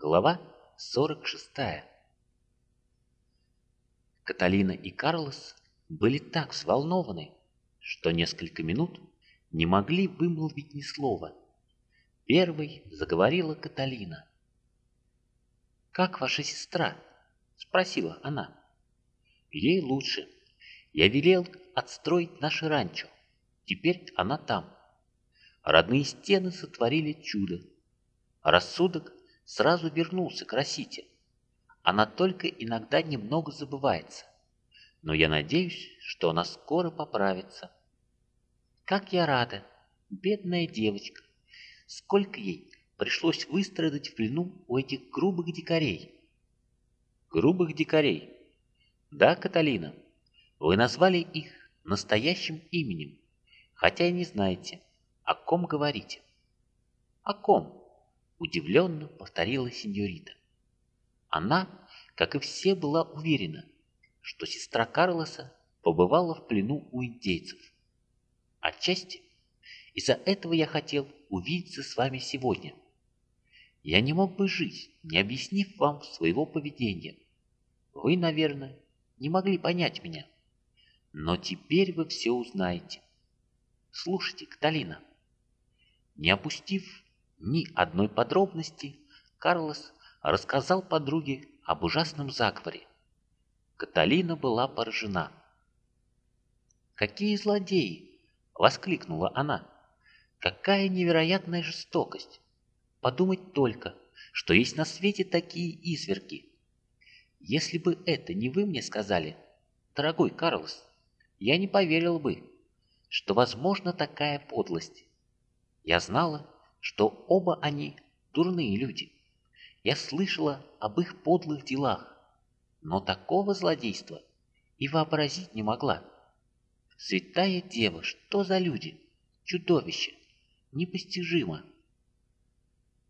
Глава 46 Каталина и Карлос были так взволнованы, что несколько минут не могли вымолвить ни слова. Первой заговорила Каталина. «Как ваша сестра?» — спросила она. «Ей лучше. Я велел отстроить наше ранчо. Теперь она там. Родные стены сотворили чудо. Рассудок сразу вернулся к. Она только иногда немного забывается. Но я надеюсь, что она скоро поправится. Как я рада, бедная девочка. Сколько ей пришлось выстрадать в плену у этих грубых дикарей. Грубых дикарей? Да, Каталина, вы назвали их настоящим именем, хотя и не знаете, о ком говорите. О ком? Удивленно повторила сеньорита. Она, как и все, была уверена, что сестра Карлоса побывала в плену у индейцев. Отчасти из-за этого я хотел увидеться с вами сегодня. Я не мог бы жить, не объяснив вам своего поведения. Вы, наверное, не могли понять меня. Но теперь вы все узнаете. Слушайте, Каталина. Не опустив ни одной подробности, Карлос рассказал подруге об ужасном заговоре. Каталина была поражена. «Какие злодеи!» — воскликнула она. «Какая невероятная жестокость! Подумать только, что есть на свете такие изверги! Если бы это не вы мне сказали, дорогой Карлос, я не поверил бы, что возможна такая подлость. Я знала, что оба они дурные люди. Я слышала об их подлых делах, но такого злодейства и вообразить не могла. Святая Дева, что за люди? Чудовище! Непостижимо!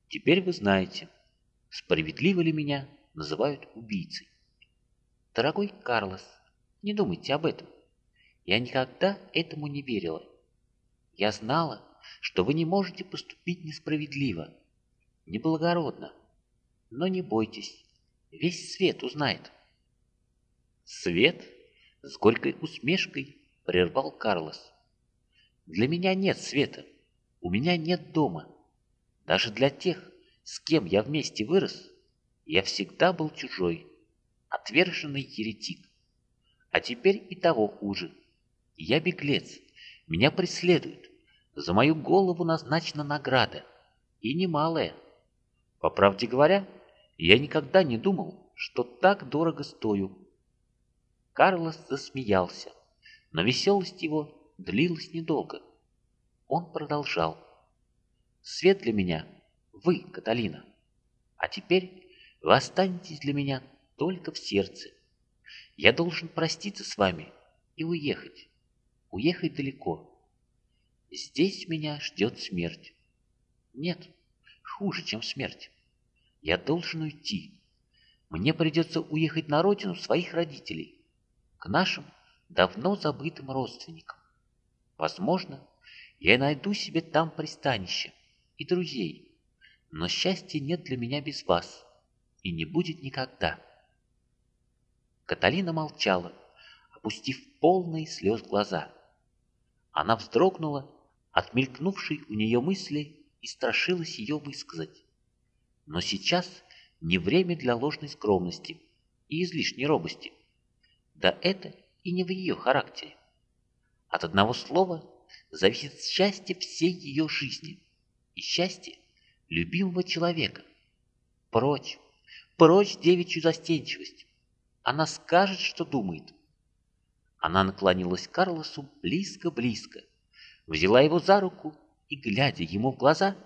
Теперь вы знаете, справедливо ли меня называют убийцей. Дорогой Карлос, не думайте об этом. Я никогда этому не верила. Я знала, что вы не можете поступить несправедливо, неблагородно. Но не бойтесь, весь свет узнает. Свет с горькой усмешкой прервал Карлос. Для меня нет света, у меня нет дома. Даже для тех, с кем я вместе вырос, я всегда был чужой, отверженный еретик. А теперь и того хуже. Я беглец, меня преследуют, за мою голову назначена награда, и немалая. По правде говоря, я никогда не думал, что так дорого стою. Карлос засмеялся, но веселость его длилась недолго. Он продолжал. «Свет для меня — вы, Каталина. А теперь вы останетесь для меня только в сердце. Я должен проститься с вами и уехать. Уехать далеко. Здесь меня ждет смерть. Нет, хуже, чем смерть. Я должен уйти. Мне придется уехать на родину своих родителей, к нашим давно забытым родственникам. Возможно, я найду себе там пристанище и друзей, но счастья нет для меня без вас и не будет никогда. Каталина молчала, опустив полные слез глаза. Она вздрогнула от мелькнувшей у нее мысли и страшилась ее высказать. Но сейчас не время для ложной скромности и излишней робости. Да это и не в ее характере. От одного слова зависит счастье всей ее жизни и счастье любимого человека. Прочь, прочь девичью застенчивость. Она скажет, что думает. Она наклонилась к Карлосу близко-близко, взяла его за руку и, глядя ему в глаза,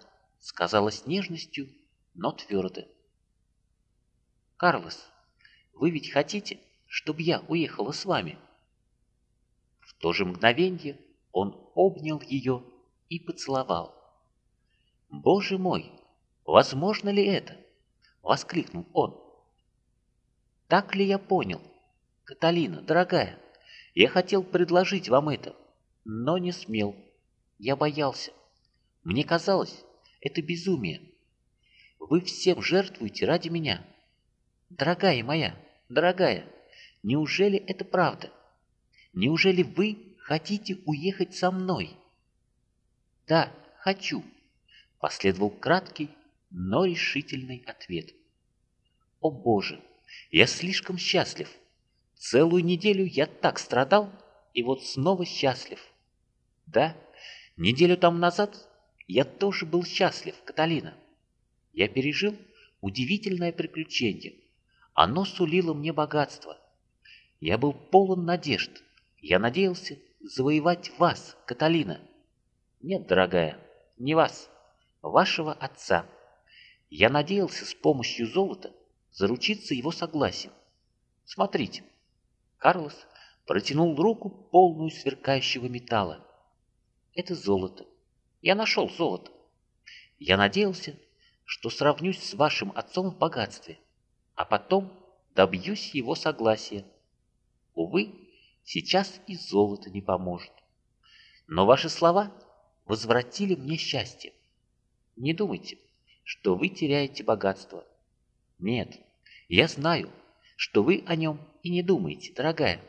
сказала с нежностью, но твердо. «Карлос, вы ведь хотите, чтобы я уехала с вами?» В то же мгновенье он обнял ее и поцеловал. «Боже мой, возможно ли это?» — воскликнул он. «Так ли я понял? Каталина, дорогая, я хотел предложить вам это, но не смел». Я боялся. Мне казалось, это безумие. вы всем жертвуете ради меня. Дорогая моя, дорогая, неужели это правда? Неужели вы хотите уехать со мной? Да, хочу, последовал краткий, но решительный ответ. О боже, я слишком счастлив. Целую неделю я так страдал, и вот снова счастлив. Да, неделю там назад я тоже был счастлив, Каталина. Я пережил удивительное приключение. Оно сулило мне богатство. Я был полон надежд. Я надеялся завоевать вас, Каталина. Нет, дорогая, не вас, вашего отца. Я надеялся с помощью золота заручиться его согласием. Смотрите. Карлос протянул руку, полную сверкающего металла. Это золото. Я нашел золото. Я надеялся, что сравнюсь с вашим отцом в богатстве, а потом добьюсь его согласия. Увы, сейчас и золото не поможет. Но ваши слова возвратили мне счастье. Не думайте, что вы теряете богатство. Нет, я знаю, что вы о нем и не думаете, дорогая.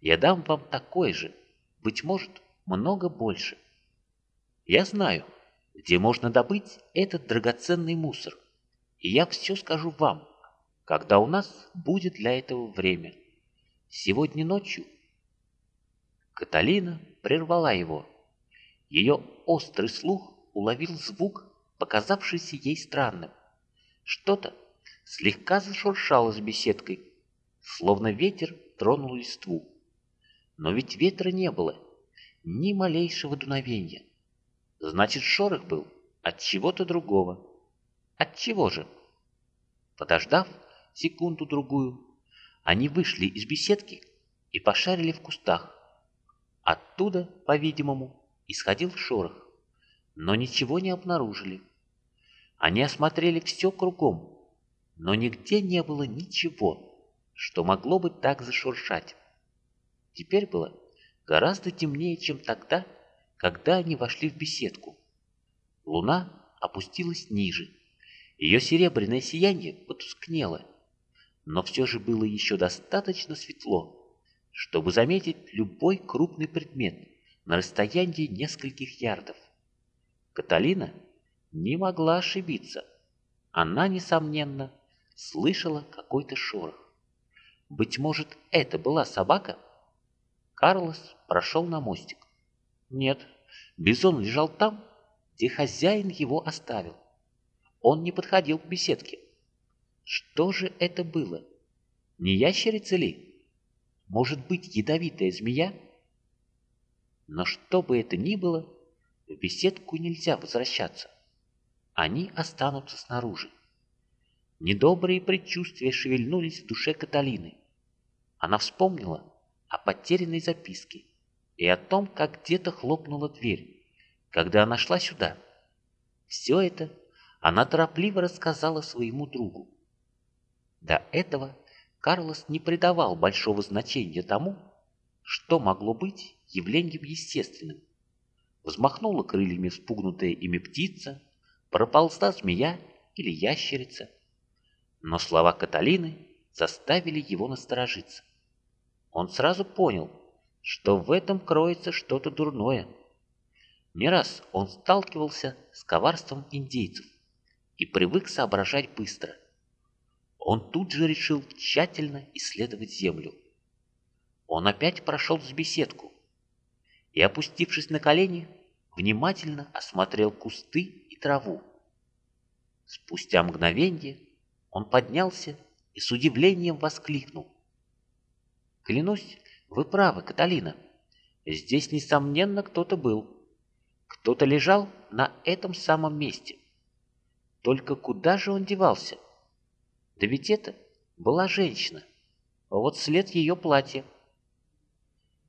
Я дам вам такое же, быть может, много больше. Я знаю, где можно добыть этот драгоценный мусор, и я все скажу вам, когда у нас будет для этого время. Сегодня ночью Каталина прервала его. Ее острый слух уловил звук, показавшийся ей странным. Что-то слегка зашуршало с беседкой, словно ветер тронул листву. Но ведь ветра не было, ни малейшего дуновения. Значит, шорох был от чего-то другого. От чего же? Подождав секунду-другую, они вышли из беседки и пошарили в кустах. Оттуда, по-видимому, исходил шорох, но ничего не обнаружили. Они осмотрели все кругом, но нигде не было ничего, что могло бы так зашуршать. Теперь было гораздо темнее, чем тогда, когда они вошли в беседку. Луна опустилась ниже. Ее серебряное сияние потускнело, но все же было еще достаточно светло, чтобы заметить любой крупный предмет на расстоянии нескольких ярдов. Каталина не могла ошибиться. Она, несомненно, слышала какой-то шорох. Быть может, это была собака? Карлос прошел на мостик. Нет, бизон лежал там, где хозяин его оставил. Он не подходил к беседке. Что же это было? Не ящерица ли? Может быть, ядовитая змея? Но что бы это ни было, в беседку нельзя возвращаться. Они останутся снаружи. Недобрые предчувствия шевельнулись в душе Каталины. Она вспомнила о потерянной записке и о том, как где-то хлопнула дверь, когда она шла сюда. Все это она торопливо рассказала своему другу. До этого Карлос не придавал большого значения тому, что могло быть явлением естественным. Взмахнула крыльями спугнутая ими птица, проползла змея или ящерица – но слова Каталины заставили его насторожиться. Он сразу понял, что в этом кроется что-то дурное. Не раз он сталкивался с коварством индейцев и привык соображать быстро. Он тут же решил тщательно исследовать землю. Он опять прошел с беседку и, опустившись на колени, внимательно осмотрел кусты и траву. Спустя мгновение он поднялся и с удивлением воскликнул. «Клянусь, вы правы, Каталина. Здесь, несомненно, кто-то был. Кто-то лежал на этом самом месте. Только куда же он девался? Да ведь это была женщина. Вот след ее платья».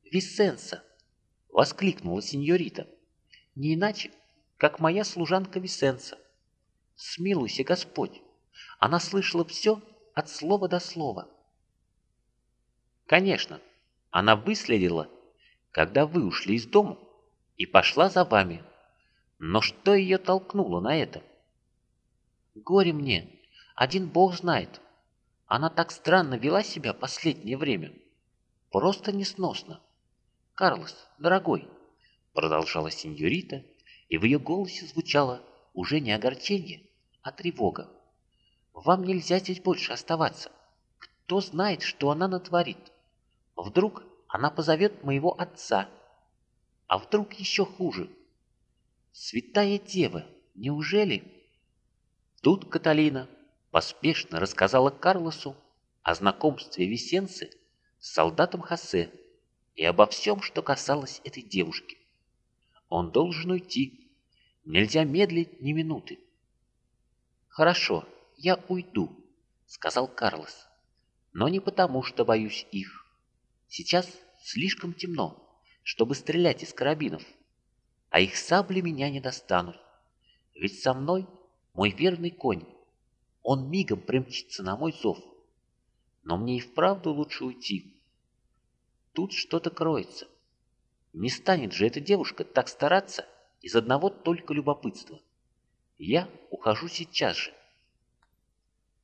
«Висенса!» — воскликнула сеньорита. «Не иначе, как моя служанка Висенса. Смилуйся, Господь!» Она слышала все от слова до слова. Конечно, она выследила, когда вы ушли из дома, и пошла за вами. Но что ее толкнуло на это? Горе мне, один бог знает. Она так странно вела себя последнее время. Просто несносно. Карлос, дорогой, продолжала сеньорита, и в ее голосе звучало уже не огорчение, а тревога. Вам нельзя здесь больше оставаться. Кто знает, что она натворит? Вдруг она позовет моего отца. А вдруг еще хуже? Святая Дева, неужели... Тут Каталина поспешно рассказала Карлосу о знакомстве Висенцы с солдатом Хосе и обо всем, что касалось этой девушки. Он должен уйти. Нельзя медлить ни минуты. «Хорошо, я уйду», — сказал Карлос. «Но не потому, что боюсь их. Сейчас слишком темно, чтобы стрелять из карабинов, а их сабли меня не достанут. Ведь со мной мой верный конь. Он мигом примчится на мой зов. Но мне и вправду лучше уйти. Тут что-то кроется. Не станет же эта девушка так стараться из одного только любопытства. Я ухожу сейчас же.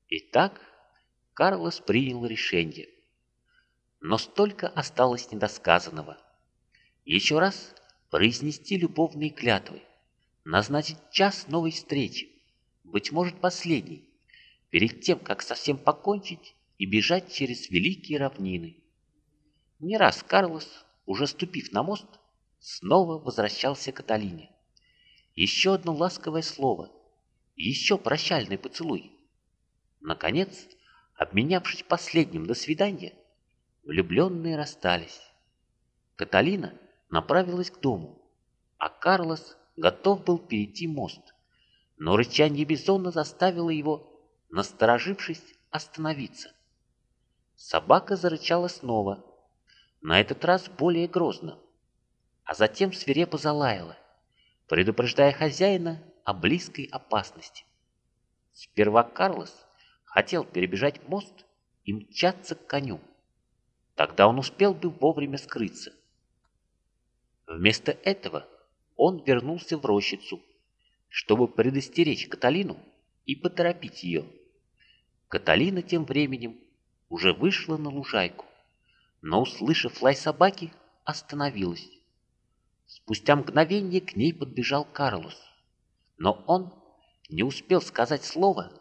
Итак, Карлос принял решение. Но столько осталось недосказанного. Еще раз произнести любовные клятвы, назначить час новой встречи, быть может последний, перед тем, как совсем покончить и бежать через великие равнины. Не раз Карлос уже ступив на мост, снова возвращался к Каталине. Еще одно ласковое слово, еще прощальный поцелуй. Наконец, обменявшись последним «до свидания», влюбленные расстались. Каталина направилась к дому, а Карлос готов был перейти мост. Но рычание бизона заставило его, насторожившись, остановиться. Собака зарычала снова, на этот раз более грозно, а затем свирепо залаяла, предупреждая хозяина о близкой опасности. Сперва Карлос хотел перебежать мост и мчаться к коню. Тогда он успел бы вовремя скрыться. Вместо этого он вернулся в рощицу, чтобы предостеречь Каталину и поторопить ее. Каталина тем временем уже вышла на лужайку но, услышав лай собаки, остановилась. Спустя мгновение к ней подбежал Карлос, но он не успел сказать слова,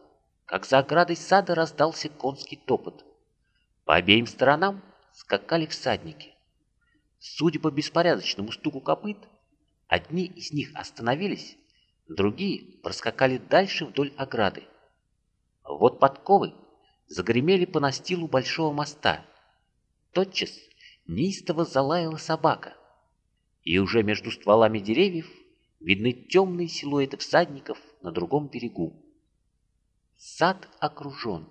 как за оградой сада раздался конский топот. По обеим сторонам скакали всадники. Судя по беспорядочному стуку копыт, одни из них остановились, другие проскакали дальше вдоль ограды. Вот подковы загремели по настилу большого моста — Тотчас неистово залаяла собака, и уже между стволами деревьев видны темные силуэты всадников на другом берегу. Сад окружен.